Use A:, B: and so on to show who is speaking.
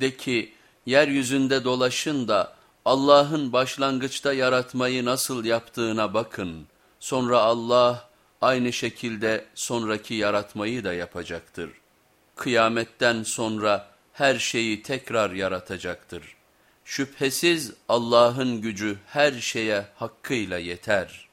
A: De ki yeryüzünde dolaşın da Allah'ın başlangıçta yaratmayı nasıl yaptığına bakın. Sonra Allah aynı şekilde sonraki yaratmayı da yapacaktır. Kıyametten sonra her şeyi tekrar yaratacaktır. Şüphesiz Allah'ın gücü her şeye hakkıyla yeter.''